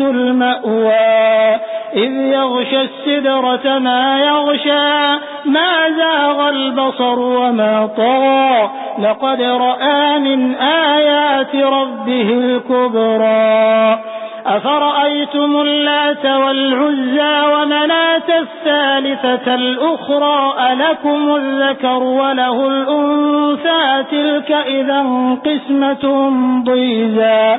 المأوى إذ يغشى السدرة ما يغشى ما زاغ البصر وما طغى. لقد رأى من آيات ربه الكبرى. أفرأيتم اللات والعزى ومناة الثالثة الأخرى ألكم الذكر وله الأنثى تلك إذا قسمة ضيزى.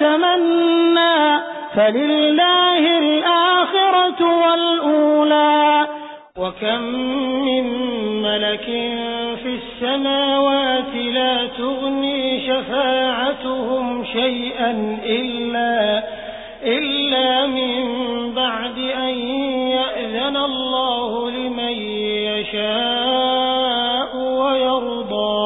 تمنى فلله الآخرة والأولى. وكم من ملك في السماوات لا تغني شفاعتهم شيئا إلا, إلا من